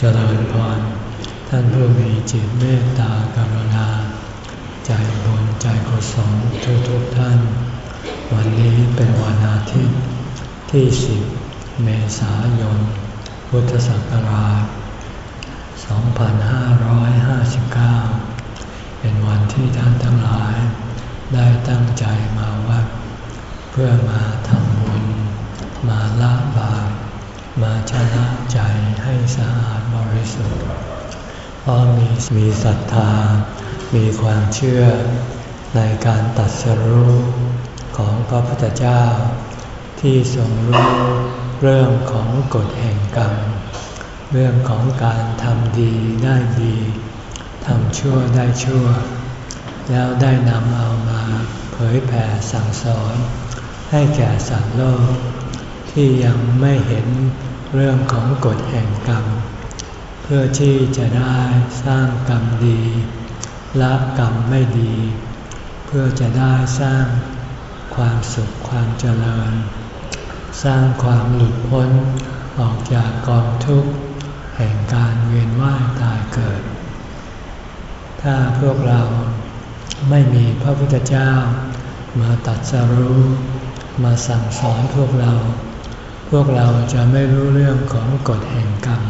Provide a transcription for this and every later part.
เจริญพร ท่านผู้มีจิตเมตตากรุณา ใจบุญใจกุศลทุกทุกท่าน วันนี้เป็นวันอาทิตย์ที่สิบเมษายน พุทธศักราช 2559 เป็นวันที่ท่านทั้งหลาย ได้ตั้งใจมาวัด เพื่อมาทำบุญ มาละบาปมาชนะใจให้สะอาด ริสุทธิ์เพราะมีมีศรัทธา มีความเชื่อในการตัดสรู้ของพระพุทธเจ้า ที่ทรงรู้เรื่องของกฎแห่งกรรม เรื่องของการทำดีได้ดีทำชั่วได้ชั่ว แล้วได้นำเอามาเผยแผ่สั่งสอน ให้แก่สัตว์โลก ที่ยังไม่เห็นเรื่องของกฎแห่งกรรม พื่อที่จะได้สร้างกรรมดีละกรรมไม่ดี เพื่อจะได้สร้างความสุขความเจริญ สร้างความหลุดพ้นออกจากกองทุกข์แห่งการเวียนว่ายตายเกิด ถ้าพวกเราไม่มีพระพุทธเจ้า มาตัดสรู้ มาสั่งสอนพวกเรา พวกเราจะไม่รู้เรื่องของกฎแห่งกรรม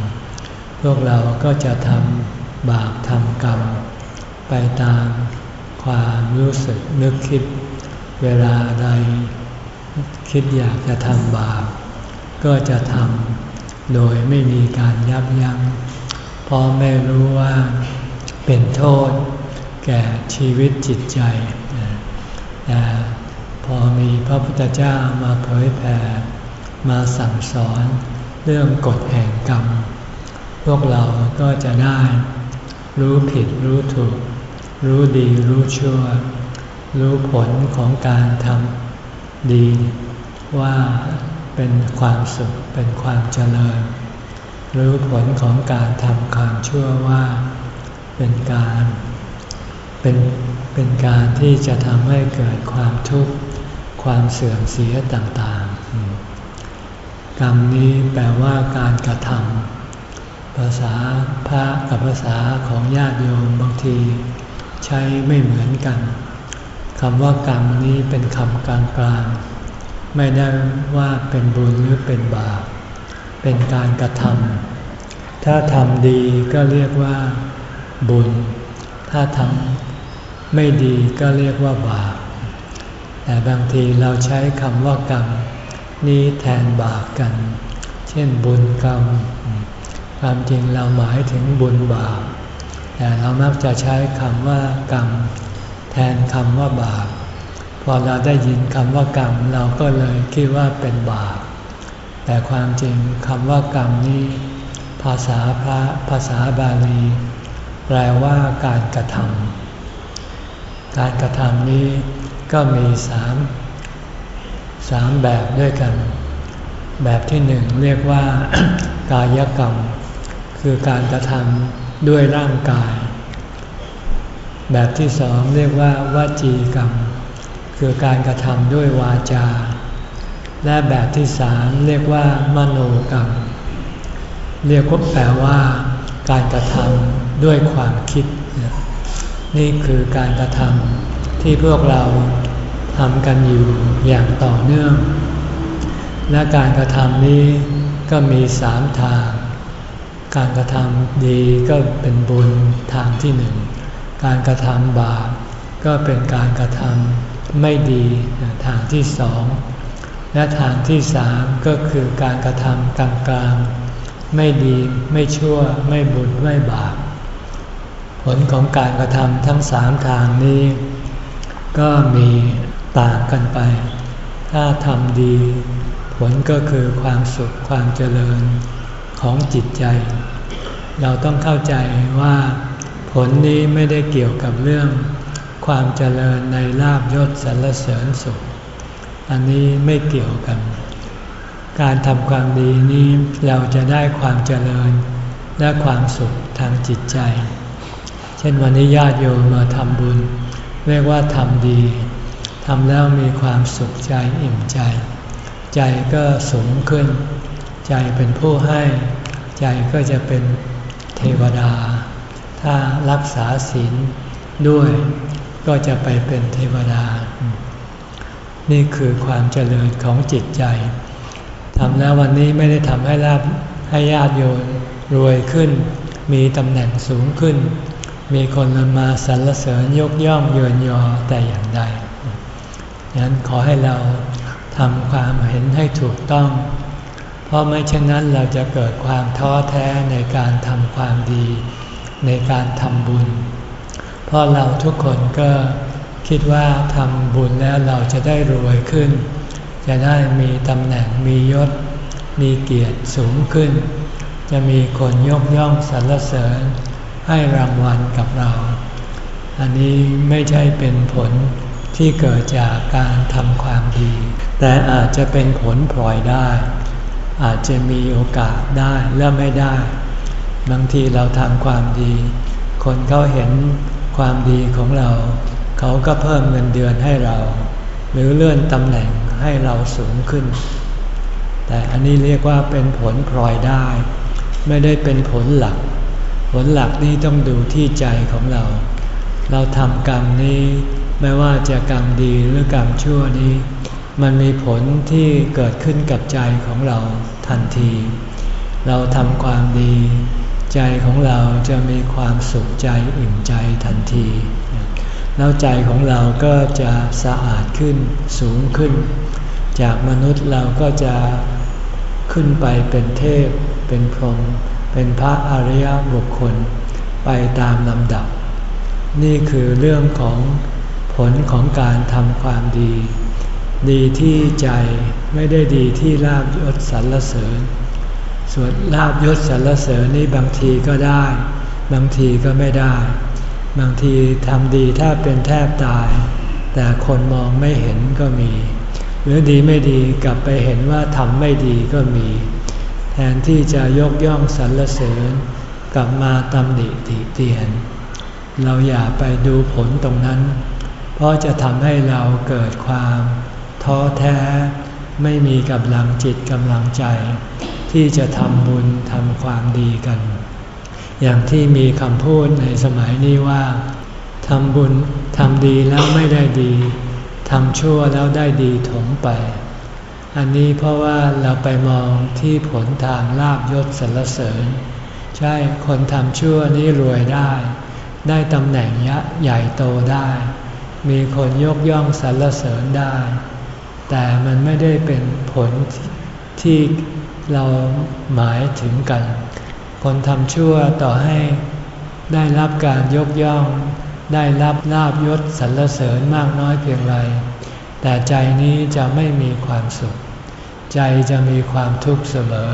พวกเราก็จะทำบาปทำกรรม ไปตามความรู้สึกนึกคิด เวลาใดคิดอยากจะทำบาป ก็จะทำโดยไม่มีการยับยัง้งเพราะไม่รู้ว่าเป็นโทษแก่ชีวิตจิตใจแต่พอมีพระพุทธเจ้ามาเผยแผ่มาสั่งสอนเรื่องกฎแห่งกรรม วกเราก็จะได้ รู้ผิดรู้ถูก รู้ดีรู้ชั่ว รู้ผลของการทำดี ว่าเป็นความสุขเป็นความเจริญ รู้ผลของการทำความชั่วว่าเป็นการเป็นเป็นการที่จะทำให้เกิดความทุกข์ความเสื่อมเสียต่างๆ กรรมนี้แปลว่าการกระทำ ภาษาพระกับภาษาของญาติโยมบางทีใช้ไม่เหมือนกันคำว่ากรรมนี้เป็นคำกลางๆไม่ได้ว่าเป็นบุญหรือเป็นบาป เป็นการกระทำถ้าทำดีก็เรียกว่าบุญ ถ้าทำไม่ดีก็เรียกว่าบาป แต่บางทีเราใช้คำว่ากรรมนี้แทนบาปกัน เช่นบุญกรรม ความจริงเราหมายถึงบุญบาป แต่เรามักจะใช้คำว่ากรรม แทนคำว่าบาป พอเราได้ยินคำว่ากรรมเราก็เลยคิดว่าเป็นบาป แต่ความจริงคำว่ากรรมนี้ ภาษาพระภาษาบาลี แปลว่าการกระทำการกระทำนี้ก็มีสามสามแบบด้วยกัน แบบที่หนึ่งเรียกว่ากายกรรม คือการกระทำด้วยร่างกาย แบบที่สองเรียกว่าวจีกรรม คือการกระทำด้วยวาจา และแบบที่สามเรียกว่ามโนกรรม เรียกว่าแปลว่าการกระทำด้วยความคิด นี่คือการกระทำที่พวกเราทำกันอยู่อย่างต่อเนื่อง และการกระทำนี้ก็มีสามทาง การกระทำดีก็เป็นบุญทางที่หนึ่ง การกระทำบาปก็เป็นการกระทำไม่ดีทางที่สอง และทางที่สามก็คือการกระทำกลางๆ ไม่ดีไม่ชั่วไม่บุญไม่บาป ผลของการกระทำทั้งสามทางนี้ ก็มีต่างกันไป ถ้าทำดี ผลก็คือความสุขความเจริญ ของจิตใจ เราต้องเข้าใจว่าผลนี้ไม่ได้เกี่ยวกับเรื่องความเจริญในลาบยศสรรเสริญสุข อันนี้ไม่เกี่ยวกัน การทำความดีนี้เราจะได้ความเจริญและความสุขทางจิตใจ เช่นวันนี้ญาติโยมมาทำบุญ เรียกว่าทำดีทำแล้วมีความสุขใจอิ่มใจ ใจก็สูงขึ้น ใจเป็นผู้ให้ใจก็จะเป็นเทวดา ถ้ารักษาศีลด้วยก็จะไปเป็นเทวดา นี่คือความเจริญของจิตใจทำแล้ววันนี้ไม่ได้ทำให้ลาบให้ญาติโยนรวยขึ้น มีตำแหน่งสูงขึ้น มีคนมาสรรเสริญยกย่องเยินยอแต่อย่างใดฉะนั้นขอให้เราทำความเห็นให้ถูกต้อง เพราะไม่เช่นนั้นเราจะเกิดความท้อแท้ในการทำความดี ในการทำบุญ เพราะเราทุกคนก็คิดว่าทำบุญแล้วเราจะได้รวยขึ้น จะได้มีตำแหน่งมียศ มีเกียรติสูงขึ้น จะมีคนยกย่องสรรเสริญ ให้รางวัลกับเรา อันนี้ไม่ใช่เป็นผลที่เกิดจากการทำความดี แต่อาจจะเป็นผลพลอยได้ อาจจะมีโอกาสได้และไม่ได้ บางทีเราทำความดี คนเขาเห็นความดีของเรา เขาก็เพิ่มเงินเดือนให้เรา หรือเลื่อนตำแหน่งให้เราสูงขึ้น แต่อันนี้เรียกว่าเป็นผลพลอยได้ ไม่ได้เป็นผลหลัก ผลหลักนี้ต้องดูที่ใจของเรา เราทำกรรมนี้ไม่ว่าจะกรรมดีหรือกรรมชั่วนี้ มันมีผลที่เกิดขึ้นกับใจของเราทันที เราทำความดี ใจของเราจะมีความสุขใจอิ่มใจทันที แล้วใจของเราก็จะสะอาดขึ้นสูงขึ้น จากมนุษย์เราก็จะขึ้นไปเป็นเทพ เป็นพรหมเป็นพระอริยบุคคล ไปตามลำดับ นี่คือเรื่องของผลของการทำความดี ดีที่ใจไม่ได้ดีที่ลาบยศสรรเสริญ ส่วนลาบยศสรรเสริญนี่บางทีก็ได้ บางทีก็ไม่ได้ บางทีทำดีถ้าเป็นแทบตาย แต่คนมองไม่เห็นก็มี หรือดีไม่ดีกลับไปเห็นว่าทำไม่ดีก็มี แทนที่จะยกย่องสรรเสริญ กลับมาตำหนิติเตียน เราอย่าไปดูผลตรงนั้น เพราะจะทำให้เราเกิดความ ท้อแท้ ไม่มีกำลังจิตกำลังใจ ที่จะทำบุญทำความดีกัน อย่างที่มีคำพูดในสมัยนี้ว่าทำบุญทำดีแล้วไม่ได้ดีทำชั่วแล้วได้ดีถมไป อันนี้เพราะว่าเราไปมองที่ผลทางลาบยศสรรเสริญ ใช่คนทำชั่วนี้รวยได้ ได้ตำแหน่งยะใหญ่โตได้ มีคนยกย่องสรรเสริญได้ แต่มันไม่ได้เป็นผลที่เราหมายถึงกัน คนทำชั่วต่อให้ได้รับการยกย่อง ได้รับลาบยศสรรเสริญมากน้อยเพียงไร แต่ใจนี้จะไม่มีความสุข ใจจะมีความทุกข์เสมอ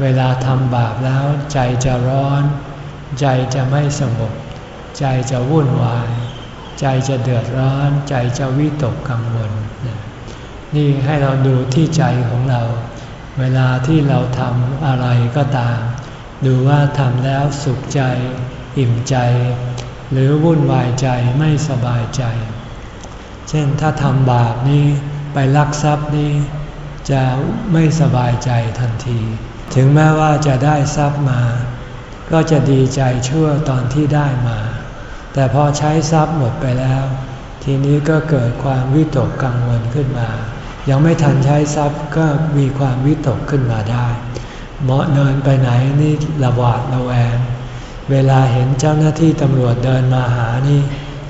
เวลาทำบาปแล้วใจจะร้อน ใจจะไม่สงบ ใจจะวุ่นวาย ใจจะเดือดร้อน ใจจะวิตกกังวล นี่ให้เราดูที่ใจของเรา เวลาที่เราทำอะไรก็ตาม ดูว่าทำแล้วสุขใจ อิ่มใจ หรือวุ่นวายใจไม่สบายใจ เช่นถ้าทำบาปนี้ไปลักทรัพย์นี้ จะไม่สบายใจทันที ถึงแม้ว่าจะได้ทรัพย์มา ก็จะดีใจชั่วตอนที่ได้มา แต่พอใช้ทรัพย์หมดไปแล้ว ทีนี้ก็เกิดความวิตกกังวลขึ้นมา ยังไม่ทันใช้ทรัพย์ก็มีความวิตกขึ้นมาได้เหมาะเดินไปไหนนี่ระหวาดระแวง เวลาเห็นเจ้าหน้าที่ตำรวจเดินมาหานี่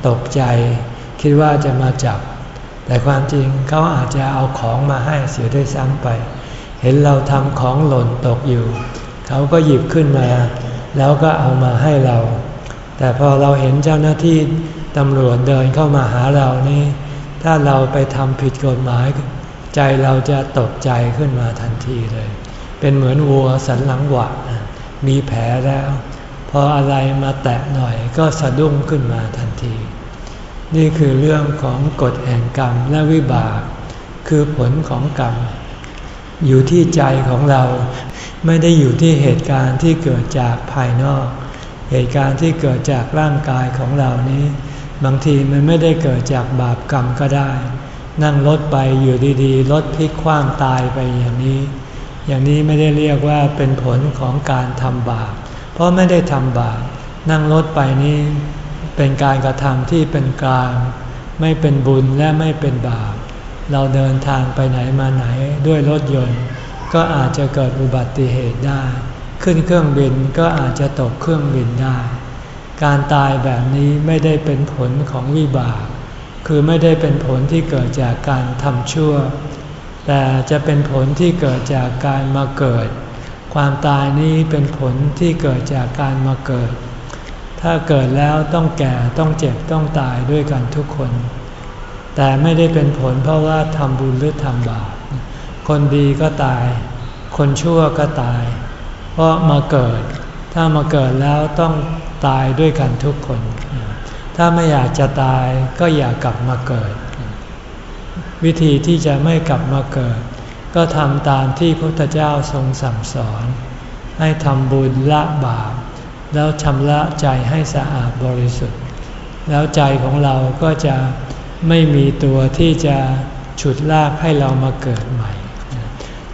ตกใจ คิดว่าจะมาจับ แต่ความจริงเขาอาจจะเอาของมาให้เสียด้วยซ้ำไป เห็นเราทำของหล่นตกอยู่ เขาก็หยิบขึ้นมา แล้วก็เอามาให้เรา แต่พอเราเห็นเจ้าหน้าที่ตำรวจเดินเข้ามาหาเรานี่ ถ้าเราไปทำผิดกฎหมาย ใจเราจะตกใจขึ้นมาทันทีเลย เป็นเหมือนวัวสันหลังหวะมีแผลแล้ว พออะไรมาแตะหน่อยก็สะดุ้งขึ้นมาทันที นี่คือเรื่องของกฎแห่งกรรมและวิบาก คือผลของกรรม อยู่ที่ใจของเราไม่ได้อยู่ที่เหตุการณ์ที่เกิดจากภายนอก เหตุการณ์ที่เกิดจากร่างกายของเรานี้ บางทีมันไม่ได้เกิดจากบาปกรรมก็ได้ นั่งรถไปอยู่ดีๆรถพลิกคว่ำตายไปอย่างนี้ อย่างนี้ไม่ได้เรียกว่าเป็นผลของการทำบาปเพราะไม่ได้ทำบาปนั่งรถไปนี้เป็นการกระทำที่เป็นกลาง ไม่เป็นบุญและไม่เป็นบาปเราเดินทางไปไหนมาไหนด้วยรถยนต์ ก็อาจจะเกิดอุบัติเหตุได้ ขึ้นเครื่องบินก็อาจจะตกเครื่องบินได้ การตายแบบนี้ไม่ได้เป็นผลของวิบาก คือไม่ได้เป็นผลที่เกิดจากการทำชั่ว แต่จะเป็นผลที่เกิดจากการมาเกิด ความตายนี้เป็นผลที่เกิดจากการมาเกิด ถ้าเกิดแล้วต้องแก่ต้องเจ็บต้องตายด้วยกันทุกคน แต่ไม่ได้เป็นผลเพราะว่าทำบุญหรือทำบาป คนดีก็ตาย คนชั่วก็ตาย เพราะมาเกิด ถ้ามาเกิดแล้วต้องตายด้วยกันทุกคน ถ้าไม่อยากจะตายก็อย่ากลับมาเกิด วิธีที่จะไม่กลับมาเกิด ก็ทำตามที่พระพุทธเจ้าทรงสั่งสอน ให้ทำบุญละบาป แล้วชำระใจให้สะอาดบริสุทธิ์ แล้วใจของเราก็จะไม่มีตัวที่จะฉุดลากให้เรามาเกิดใหม่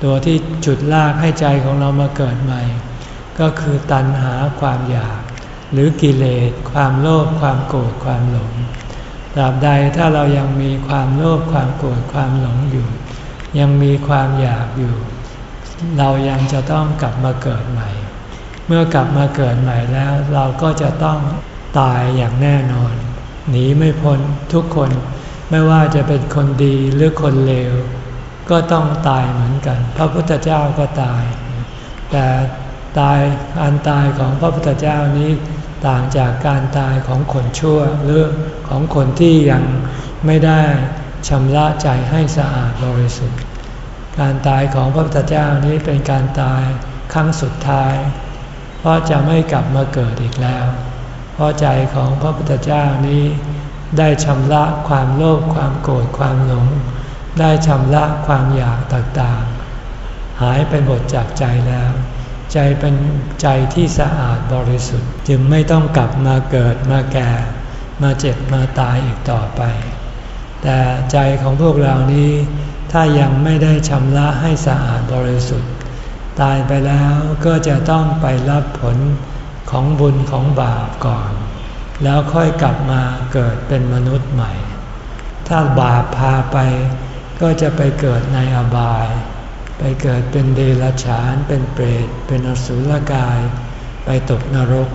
ตัวที่ฉุดลากให้ใจของเรามาเกิดใหม่ ก็คือตัณหาความอยาก หรือกิเลส ความโลภความโกรธความหลงตราบใดถ้าเรายังมีความโลภความโกรธความหลงอยู่ ยังมีความอยากอยู่ เรายังจะต้องกลับมาเกิดใหม่ เมื่อกลับมาเกิดใหม่แล้ว เราก็จะต้องตายอย่างแน่นอน หนีไม่พ้นทุกคนไม่ว่าจะเป็นคนดีหรือคนเลว ก็ต้องตายเหมือนกัน พระพุทธเจ้าก็ตาย แต่ตายการตายของพระพุทธเจ้านี้ ต่างจากการตายของคนชั่วหรือของคนที่ยังไม่ได้ชำระใจให้สะอาดบริสุทธิ์ การตายของพระพุทธเจ้านี้เป็นการตายครั้งสุดท้าย เพราะจะไม่กลับมาเกิดอีกแล้ว เพราะใจของพระพุทธเจ้านี้ได้ชำระความโลภความโกรธความหลง ได้ชำระความอยากต่างๆ หายไปหมดจากใจแล้ว ใจเป็นใจที่สะอาดบริสุทธิ์ จึงไม่ต้องกลับมาเกิดมาแก่ มาเจ็บมาตายอีกต่อไป แต่ใจของพวกเรานี้ ถ้ายังไม่ได้ชำระให้สะอาดบริสุทธิ์ ตายไปแล้วก็จะต้องไปรับผลของบุญของบาปก่อน แล้วค่อยกลับมาเกิดเป็นมนุษย์ใหม่ ถ้าบาปพาไปก็จะไปเกิดในอบาย ไปเกิดเป็นเดรัจฉาน เป็นเปรต เป็นอสุรกาย ไปตกนรก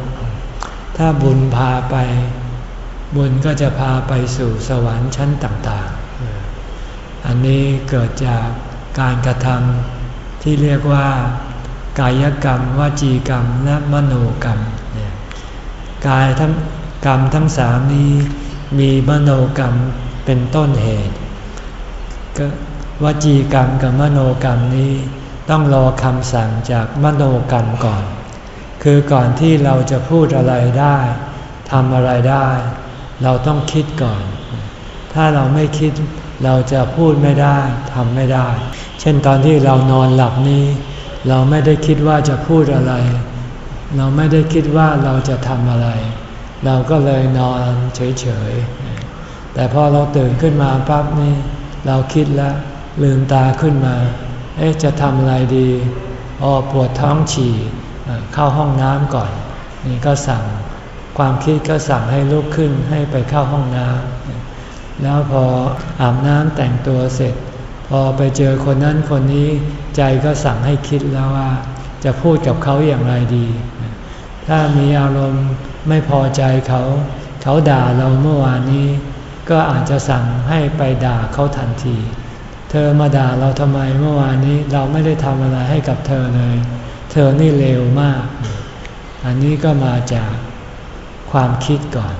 ถ้าบุญพาไป บุญก็จะพาไปสู่สวรรค์ชั้นต่างๆ อันนี้เกิดจากการกระทำที่เรียกว่ากายกรรมวจีกรรมและมโนกรรมกายทั้งกรรมทั้งสามนี้มีมโนกรรมเป็นต้นเหตุ วจีกรรมกับมโนกรรมนี้ต้องรอคำสั่งจากมโนกรรมก่อน คือก่อนที่เราจะพูดอะไรได้ทำอะไรได้ เราต้องคิดก่อน ถ้าเราไม่คิดเราจะพูดไม่ได้ทำไม่ได้ เช่นตอนที่เรานอนหลับนี้ เราไม่ได้คิดว่าจะพูดอะไร เราไม่ได้คิดว่าเราจะทำอะไร เราก็เลยนอนเฉยๆแต่พอเราตื่นขึ้นมาปั๊บนี่เราคิดแล้ว ลืมตาขึ้นมา เอ๊ะจะทำอะไรดีอ๋อปวดท้องฉี่เข้าห้องน้ำก่อน นี่ก็สั่งความคิดก็สั่งให้ลุกขึ้นให้ไปเข้าห้องน้ำแล้วพออาบน้ำแต่งตัวเสร็จ พอไปเจอคนนั้นคนนี้ใจก็สั่งให้คิดแล้วว่า จะพูดกับเขาอย่างไรดี ถ้ามีอารมณ์ไม่พอใจเขา เขาด่าเราเมื่อวานนี้ ก็อาจจะสั่งให้ไปด่าเขาทันที เธอมาด่าเราทำไมเมื่อวานนี้เราไม่ได้ทำอะไรให้กับเธอเลย เธอนี่เลวมาก อันนี้ก็มาจากความคิดก่อน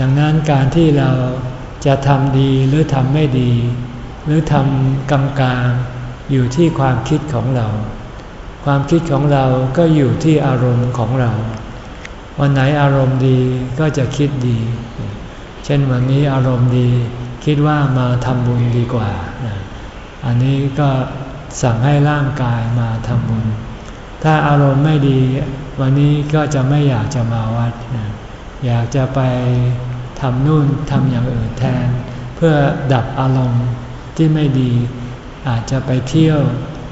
ดังนั้นการที่เราจะทำดีหรือทำไม่ดี หรือทำกำกลางอยู่ที่ความคิดของเรา ความคิดของเราก็อยู่ที่อารมณ์ของเรา วันไหนอารมณ์ดีก็จะคิดดี เช่นวันนี้อารมณ์ดี คิดว่ามาทำบุญดีกว่า อันนี้ก็สั่งให้ร่างกายมาทำบุญ ถ้าอารมณ์ไม่ดี วันนี้ก็จะไม่อยากจะมาวัด อยากจะไปทำนู่นทำอย่างอื่นแทน เพื่อดับอารมณ์ที่ไม่ดี อาจจะไปเที่ยว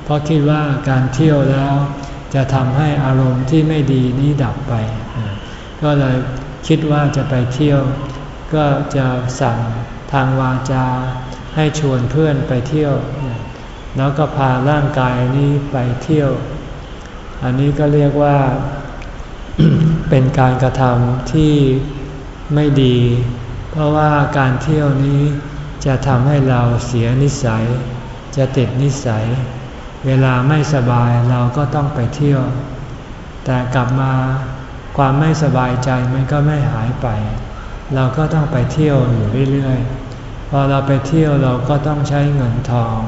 เพราะคิดว่าการเที่ยวแล้ว จะทำให้อารมณ์ที่ไม่ดีนี้ดับไป ก็เลยคิดว่าจะไปเที่ยว ก็จะสั่ง ทางวาจาให้ชวนเพื่อนไปเที่ยว แล้วก็พาร่างกายนี้ไปเที่ยว อันนี้ก็เรียกว่าเป็นการกระทำที่ไม่ดี เพราะว่าการเที่ยวนี้จะทำให้เราเสียนิสัย จะติดนิสัย เวลาไม่สบายเราก็ต้องไปเที่ยว แต่กลับมาความไม่สบายใจมันก็ไม่หายไป เราก็ต้องไปเที่ยวอยู่เรื่อยๆ พอเราไปเที่ยวเราก็ต้องใช้เงินทอง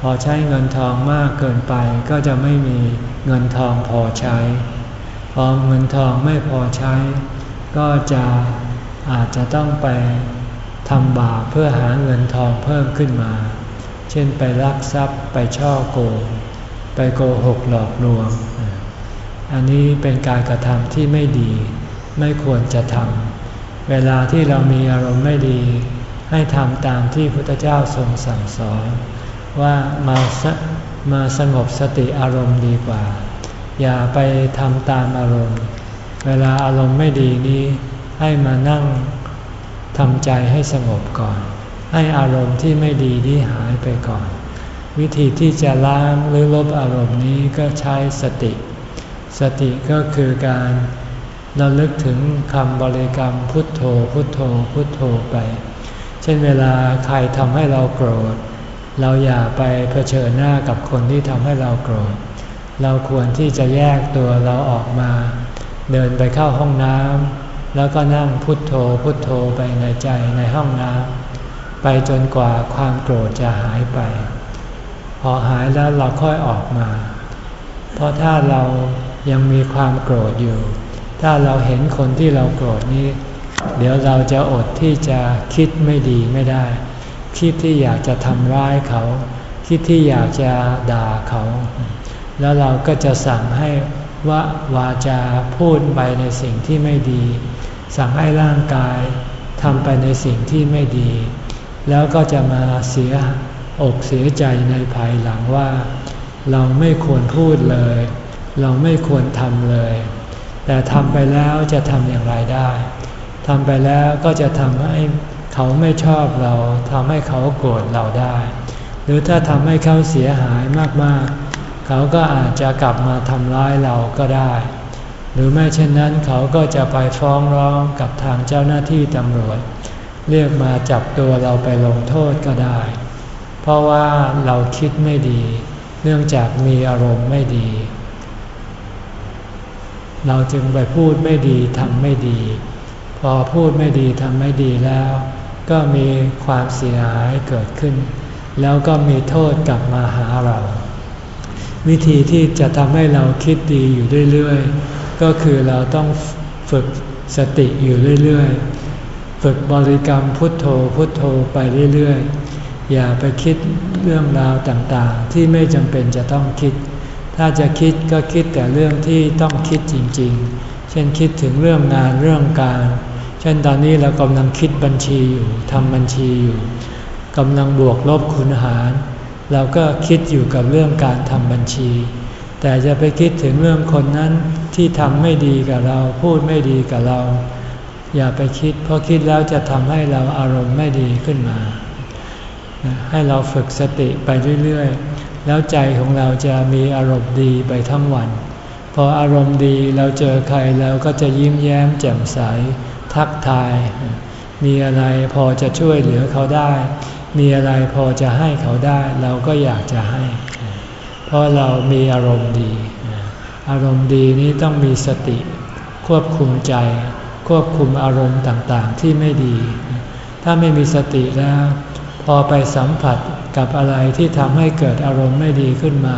พอใช้เงินทองมากเกินไปก็จะไม่มีเงินทองพอใช้ พอเงินทองไม่พอใช้ ก็จะอาจจะต้องไปทำบาปเพื่อหาเงินทองเพิ่มขึ้นมา เช่นไปลักทรัพย์ไปช่อโกง ไปโกหกหลอกลวง อันนี้เป็นการกระทำที่ไม่ดี ไม่ควรจะทำ เวลาที่เรามีอารมณ์ไม่ดี ให้ทำตามที่พุทธเจ้าทรงสั่งสอน ว่ามาสมาสงบสติอารมณ์ดีกว่า อย่าไปทำตามอารมณ์ เวลาอารมณ์ไม่ดีนี้ ให้มานั่งทำใจให้สงบก่อน ให้อารมณ์ที่ไม่ดีนี้หายไปก่อน วิธีที่จะล้างหรือลบอารมณ์นี้ก็ใช้สติ สติก็คือการ ระลึกถึงคำบริกรรมพุทโธพุทโธพุทโธไป เช่นเวลาใครทำให้เราโกรธ เราอย่าไปเผชิญหน้ากับคนที่ทำให้เราโกรธ เราควรที่จะแยกตัวเราออกมา เดินไปเข้าห้องน้ำแล้วก็นั่งพุทโธพุทโธไปในใจในห้องน้ำไปจนกว่าความโกรธจะหายไป พอหายแล้วเราค่อยออกมา เพราะถ้าเรายังมีความโกรธอยู่ ถ้าเราเห็นคนที่เราโกรธนี้ เดี๋ยวเราจะอดที่จะคิดไม่ดีไม่ได้ คิดที่อยากจะทำร้ายเขา คิดที่อยากจะด่าเขา แล้วเราก็จะสั่งให้ว่าวาจาพูดไปในสิ่งที่ไม่ดี สั่งให้ร่างกายทำไปในสิ่งที่ไม่ดี แล้วก็จะมาเสียอกเสียใจในภายหลังว่า เราไม่ควรพูดเลย เราไม่ควรทำเลย แต่ทำไปแล้วจะทำอย่างไรได้ทำไปแล้วก็จะทำให้เขาไม่ชอบเราทำให้เขาโกรธเราได้ หรือถ้าทำให้เขาเสียหายมากๆ เขาก็อาจจะกลับมาทำร้ายเราก็ได้ หรือไม่เช่นนั้นเขาก็จะไปฟ้องร้องกับทางเจ้าหน้าที่ตำรวจ เรียกมาจับตัวเราไปลงโทษก็ได้ เพราะว่าเราคิดไม่ดี เนื่องจากมีอารมณ์ไม่ดี เราจึงไปพูดไม่ดีทำไม่ดี พอพูดไม่ดีทำไม่ดีแล้ว ก็มีความเสียหายเกิดขึ้น แล้วก็มีโทษกลับมาหาเรา วิธีที่จะทำให้เราคิดดีอยู่เรื่อยๆ ก็คือเราต้องฝึกสติอยู่เรื่อยๆ ฝึกบริกรรมพุทโธพุทโธไปเรื่อยๆ อย่าไปคิดเรื่องราวต่างๆ ที่ไม่จำเป็นจะต้องคิด ถ้าจะคิดก็คิดแต่เรื่องที่ต้องคิดจริงๆ เช่นคิดถึงเรื่องงานเรื่องการ เช่นตอนนี้เรากำลังคิดบัญชีอยู่ทำบัญชีอยู่กำลังบวกลบคูณหาร เราก็คิดอยู่กับเรื่องการทำบัญชี แต่จะไปคิดถึงเรื่องคนนั้นที่ทำไม่ดีกับเรา พูดไม่ดีกับเรา อย่าไปคิด เพราะคิดแล้วจะทำให้เราอารมณ์ไม่ดีขึ้นมา ให้เราฝึกสติไปเรื่อยๆ แล้วใจของเราจะมีอารมณ์ดีไปทั้งวัน พออารมณ์ดีเราเจอใครเราก็จะยิ้มแย้มแจ่มใส ทักทาย มีอะไรพอจะช่วยเหลือเขาได้ มีอะไรพอจะให้เขาได้ เราก็อยากจะให้ เพราะเรามีอารมณ์ดี อารมณ์ดีนี้ต้องมีสติ ควบคุมใจ ควบคุมอารมณ์ต่างๆที่ไม่ดี ถ้าไม่มีสติแล้ว พอไปสัมผัส กับอะไรที่ทำให้เกิดอารมณ์ไม่ดีขึ้นมา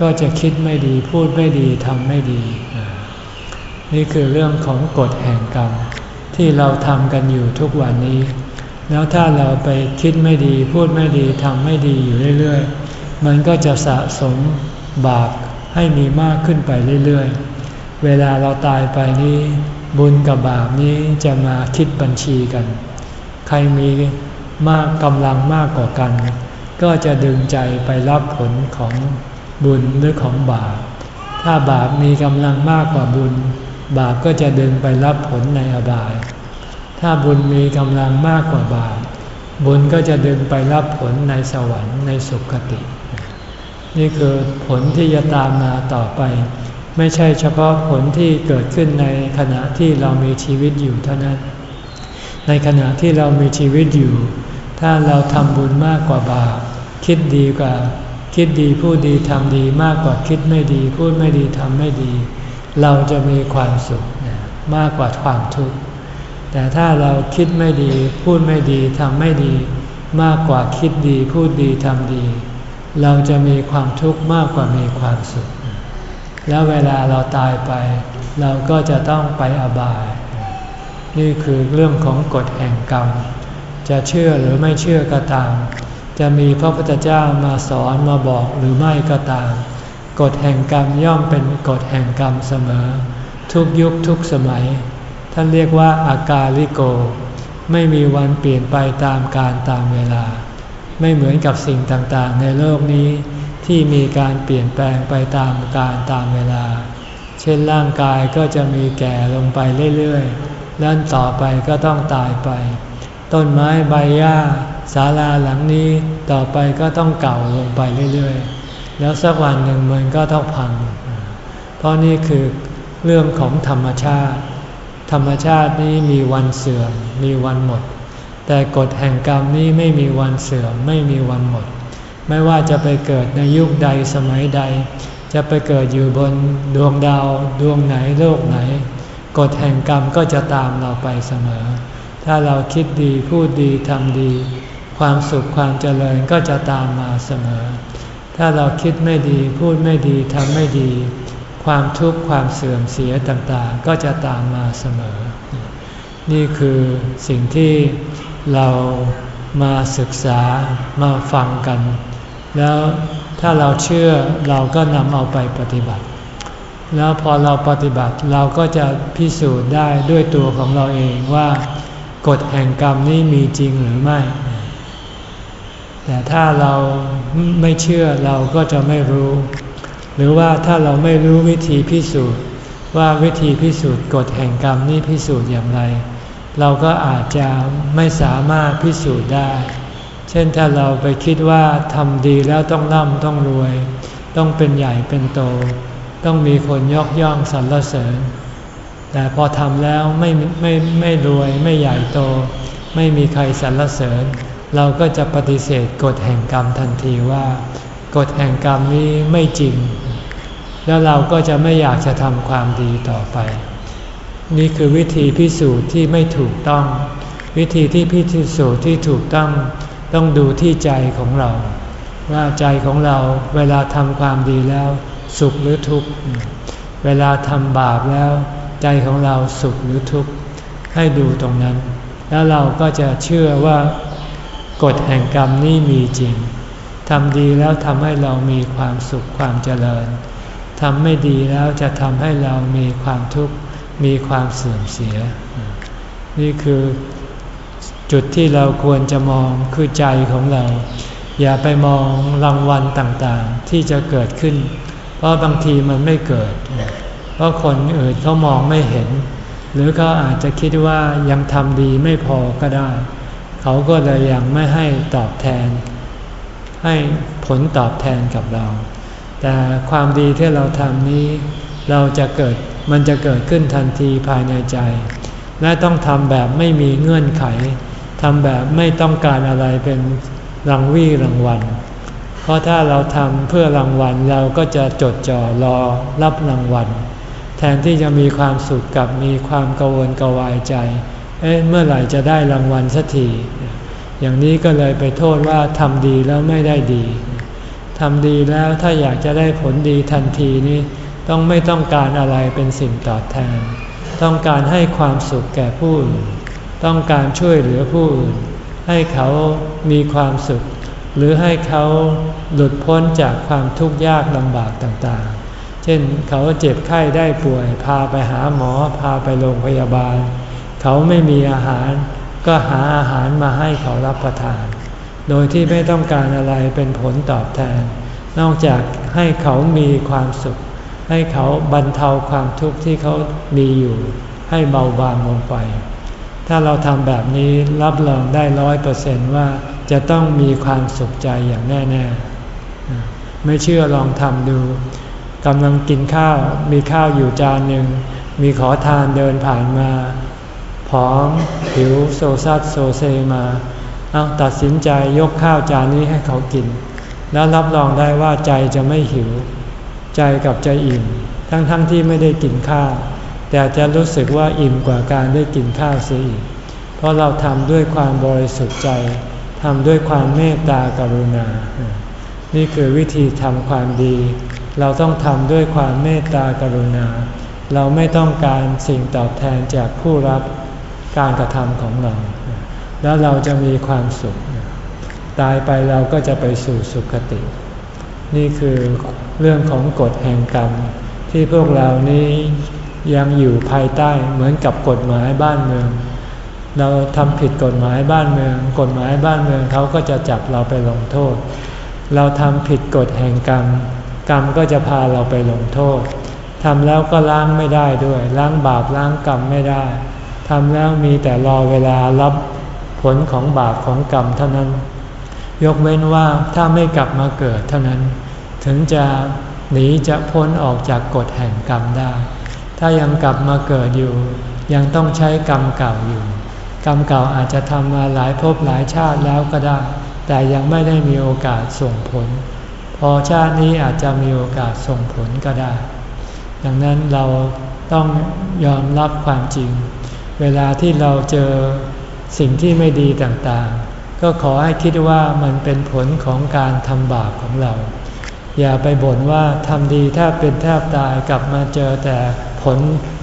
ก็จะคิดไม่ดีพูดไม่ดีทำไม่ดี นี่คือเรื่องของกฎแห่งกรรม ที่เราทำกันอยู่ทุกวันนี้ แล้วถ้าเราไปคิดไม่ดีพูดไม่ดีทำไม่ดีอยู่เรื่อยๆ มันก็จะสะสมบาปให้มีมากขึ้นไปเรื่อยๆ เวลาเราตายไปนี้ บุญกับบาปนี้จะมาคิดบัญชีกัน ใครมีมากกำลังมากกว่ากัน ก็จะดึงใจไปรับผลของบุญหรือของบาป ถ้าบาปมีกำลังมากกว่าบุญ บาปก็จะดึงไปรับผลในอบาย ถ้าบุญมีกำลังมากกว่าบาป บุญก็จะดึงไปรับผลในสวรรค์ในสุคติ นี่คือผลที่จะตามมาต่อไป ไม่ใช่เฉพาะผลที่เกิดขึ้นในขณะที่เรามีชีวิตอยู่เท่านั้น ในขณะที่เรามีชีวิตอยู่ ถ้าเราทำบุญมากกว่าบาป คิดดีกว่า คิดดีพูดดีทำดีมากกว่าคิดไม่ดี พูดไม่ดีทำไม่ดี เราจะมีความสุขมากกว่าความทุกข์ แต่ถ้าเราคิดไม่ดี พูดไม่ดีทำไม่ดี มากกว่าคิดดีพูดดีทำดี เราจะมีความทุกข์มากกว่ามีความสุข แล้วเวลาเราตายไป เราก็จะต้องไปอบาย นี่คือเรื่องของกฎแห่งกรรม จะเชื่อหรือไม่เชื่อก็ตาม จะมีพระพุทธเจ้ามาสอนมาบอกหรือไม่ก็ตาม กฎแห่งกรรมย่อมเป็นกฎแห่งกรรมเสมอ ทุกยุคทุกสมัย ท่านเรียกว่าอากาลิโก ไม่มีวันเปลี่ยนไปตามการตามเวลา ไม่เหมือนกับสิ่งต่างๆ ในโลกนี้ที่มีการเปลี่ยนแปลงไปตามการตามเวลา เช่นร่างกายก็จะมีแก่ลงไปเรื่อยๆ แล้วต่อไปก็ต้องตายไป ต้นไม้ใบหญ้าศาลาหลังนี้ต่อไปก็ต้องเก่าลงไปเรื่อยๆ แล้วสักวันหนึ่งมันก็ต้องพัง เพราะนี่คือเรื่องของธรรมชาติ ธรรมชาตินี้มีวันเสื่อม มีวันหมด แต่กฎแห่งกรรมนี้ไม่มีวันเสื่อม ไม่มีวันหมด ไม่ว่าจะไปเกิดในยุคใดสมัยใด จะไปเกิดอยู่บนดวงดาวดวงไหนโลกไหน กฎแห่งกรรมก็จะตามเราไปเสมอ ถ้าเราคิดดีพูดดีทำดี ความสุขความเจริญก็จะตามมาเสมอ ถ้าเราคิดไม่ดีพูดไม่ดีทำไม่ดี ความทุกข์ความเสื่อมเสียต่างๆ ก็จะตามมาเสมอ นี่คือสิ่งที่เรามาศึกษามาฟังกัน แล้วถ้าเราเชื่อเราก็นำเอาไปปฏิบัติ แล้วพอเราปฏิบัติเราก็จะพิสูจน์ได้ด้วยตัวของเราเองว่า กฎแห่งกรรมนี้มีจริงหรือไม่ แต่ถ้าเราไม่เชื่อเราก็จะไม่รู้ หรือว่าถ้าเราไม่รู้วิธีพิสูจน์ ว่าวิธีพิสูจน์กฎแห่งกรรมนี้พิสูจน์อย่างไร เราก็อาจจะไม่สามารถพิสูจน์ได้ เช่นถ้าเราไปคิดว่าทำดีแล้วต้องร่ำต้องรวย ต้องเป็นใหญ่เป็นโต ต้องมีคนยกย่องสรรเสริญ แต่พอทำแล้วไม่ไม่ไม่รวยไม่ใหญ่โต ไม่มีใครสรรเสริญ เราก็จะปฏิเสธกฎแห่งกรรมทันทีว่ากฎแห่งกรรมนี้ไม่จริง แล้วเราก็จะไม่อยากจะทำความดีต่อไป นี่คือวิธีพิสูจน์ที่ไม่ถูกต้อง วิธีที่พิสูจน์ที่ถูกต้องต้องดูที่ใจของเรา ว่าใจของเราเวลาทำความดีแล้ว สุขหรือทุกข์เวลาทำบาปแล้ว ใจของเราสุขหรือทุกข์ให้ดูตรงนั้น แล้วเราก็จะเชื่อว่ากฎแห่งกรรมนี่มีจริงทำดีแล้วทำให้เรามีความสุขความเจริญทำไม่ดีแล้วจะทำให้เรามีความทุกข์มีความเสื่อมเสีย นี่คือจุดที่เราควรจะมองคือใจของเรา อย่าไปมองรางวัลต่างๆที่จะเกิดขึ้น เพราะบางทีมันไม่เกิด เพราะคนอื่นเขามองไม่เห็น หรือเขาอาจจะคิดว่ายังทำดีไม่พอก็ได้ เขาก็เลยยังไม่ให้ตอบแทน ให้ผลตอบแทนกับเรา แต่ความดีที่เราทำนี้ เราจะเกิดมันจะเกิดขึ้นทันทีภายในใจ และต้องทำแบบไม่มีเงื่อนไขทำแบบไม่ต้องการอะไรเป็นรางวี่รางวัล เพราะถ้าเราทำเพื่อรางวัลเราก็จะจดจ่อรอรับรางวัล แทนที่จะมีความสุขกับมีความกังวลกวายใจ เอ๊ะเมื่อไหร่จะได้รางวัลสักที อย่างนี้ก็เลยไปโทษว่าทำดีแล้วไม่ได้ดี ทำดีแล้วถ้าอยากจะได้ผลดีทันทีนี้ต้องไม่ต้องการอะไรเป็นสิ่งตอบแทน ต้องการให้ความสุขแก่ผู้อื่น ต้องการช่วยเหลือผู้อื่น ให้เขามีความสุข หรือให้เขาหลุดพ้นจากความทุกข์ยากลำบากต่างๆ เช่นเขาเจ็บไข้ได้ป่วย พาไปหาหมอพาไปโรงพยาบาล เขาไม่มีอาหารก็หาอาหารมาให้เขารับประทาน โดยที่ไม่ต้องการอะไรเป็นผลตอบแทน นอกจากให้เขามีความสุข ให้เขาบรรเทาความทุกข์ที่เขามีอยู่ ให้เบาบางลงไป ถ้าเราทำแบบนี้รับรองได้ร้อยเปอร์เซนต์ว่าจะต้องมีความสุขใจอย่างแน่ ๆ ไม่เชื่อลองทำดู กำลังกินข้าวมีข้าวอยู่จานหนึ่ง มีขอทานเดินผ่านมาผอมผิวโซซัดโซเซมาเอาตัดสินใจยกข้าวจานนี้ให้เขากิน แล้วรับรองได้ว่าใจจะไม่หิว ใจกับใจอิ่ม ทั้งๆทที่ไม่ได้กินข้าว แต่จะรู้สึกว่าอิ่มกว่าการได้กินข้าวเสียอีก เพราะเราทำด้วยความบริสุทธิ์ใจทำด้วยความเมตตากรุณา นี่คือวิธีทำความดี เราต้องทำด้วยความเมตตากรุณา เราไม่ต้องการสิ่งตอบแทนจากผู้รับการกระทำของเรา แล้วเราจะมีความสุข ตายไปเราก็จะไปสู่สุคติ นี่คือเรื่องของกฎแห่งกรรม ที่พวกเรานี้ยังอยู่ภายใต้เหมือนกับกฎหมายบ้านเมือง เราทำผิดกฎหมายบ้านเมือง กฎหมายบ้านเมืองเขาก็จะจับเราไปลงโทษ เราทำผิดกฎแห่งกรรม กรรมก็จะพาเราไปลงโทษทำแล้วก็ล้างไม่ได้ด้วย ล้างบาปล้างกรรมไม่ได้ทำแล้วมีแต่รอเวลารับผลของบาปของกรรมเท่านั้น ยกเว้นว่าถ้าไม่กลับมาเกิดเท่านั้น ถึงจะหนีจะพ้นออกจากกฎแห่งกรรมได้ ถ้ายังกลับมาเกิดอยู่ ยังต้องใช้กรรมเก่าอยู่ กรรมเก่าอาจจะทำมาหลายภพหลายชาติแล้วก็ได้ แต่ยังไม่ได้มีโอกาสส่งผล อชาตินี้อาจจะมีโอกาสส่งผลก็ได้ ดังนั้นเราต้องยอมรับความจริง เวลาที่เราเจอสิ่งที่ไม่ดีต่างๆ ก็ขอให้คิดว่ามันเป็นผลของการทำบาปของเรา อย่าไปบ่นว่าทำดีแทบเป็นแทบตายกลับมาเจอแต่ผล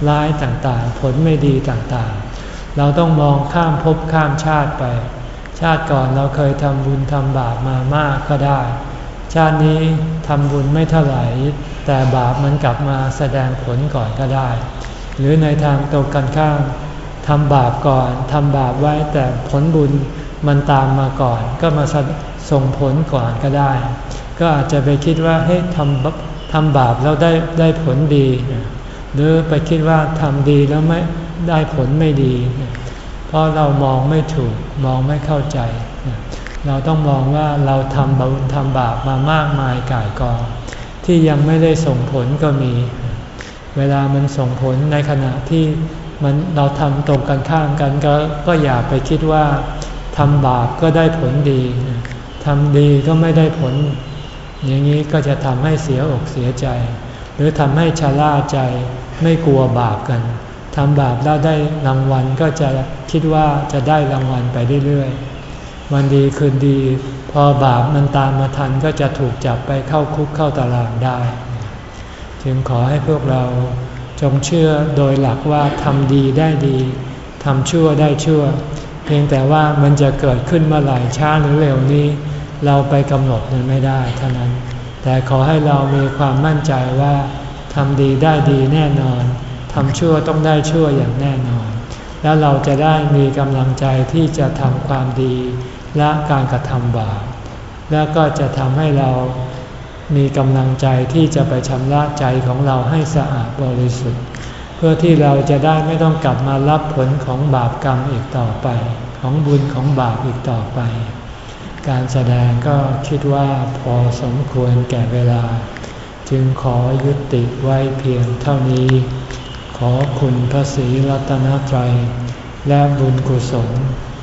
ร้ายต่างๆ ผลไม่ดีต่างๆ เราต้องมองข้ามภพข้ามชาติไป ชาติก่อนเราเคยทำบุญทำบาปมามากก็ได้ ชาตินี้ทำบุญไม่เท่าไหร่ แต่บาปมันกลับมาแสดงผลก่อนก็ได้ หรือในทางตรงกันข้ามทำบาปก่อนทำบาปไว้แต่ผลบุญมันตามมาก่อน ก็มาส่งผลก่อนก็ได้ ก็อาจจะไปคิดว่าเฮ้ยทำทำบาปแล้วได้ได้ผลดี หรือไปคิดว่าทำดีแล้วไม่ได้ผลไม่ดี เพราะเรามองไม่ถูกมองไม่เข้าใจ เราต้องมองว่าเราทำบุญทำบาปมามากมายก่ายกอง ที่ยังไม่ได้ส่งผลก็มี เวลามันส่งผลในขณะที่มันเราทำตรงกันข้ามกันก็ก็อย่าไปคิดว่าทำบาปก็ได้ผลดีทำดีก็ไม่ได้ผล อย่างนี้ก็จะทำให้เสียอกเสียใจ หรือทำให้ชะล่าใจไม่กลัวบาปกันทำบาปแล้วได้รางวัลก็จะคิดว่าจะได้รางวัลไปเรื่อยๆ วันดีคืนดี พอบาปมันตามมาทันก็จะถูกจับไปเข้าคุกเข้าตารางได้ จึงขอให้พวกเราจงเชื่อโดยหลักว่าทำดีได้ดีทำชั่วได้ชั่ว เพียงแต่ว่ามันจะเกิดขึ้นเมื่อไหร่ช้าหรือเร็วนี้ เราไปกำหนดมันไม่ได้เท่านั้น แต่ขอให้เรามีความมั่นใจว่าทำดีได้ดีแน่นอนทำชั่วต้องได้ชั่วอย่างแน่นอน แล้วเราจะได้มีกำลังใจที่จะทำความดี ละการกระทำบาปแล้วก็จะทำให้เรามีกำลังใจที่จะไปชำระใจของเราให้สะอาดบริสุทธิ์ เพื่อที่เราจะได้ไม่ต้องกลับมารับผลของบาปกรรมอีกต่อไป ของบุญของบาปอีกต่อไป การแสดงก็คิดว่าพอสมควรแก่เวลา จึงขอยุติไว้เพียงเท่านี้ ขอคุณพระศรีรัตนตรัย และบุญกุศล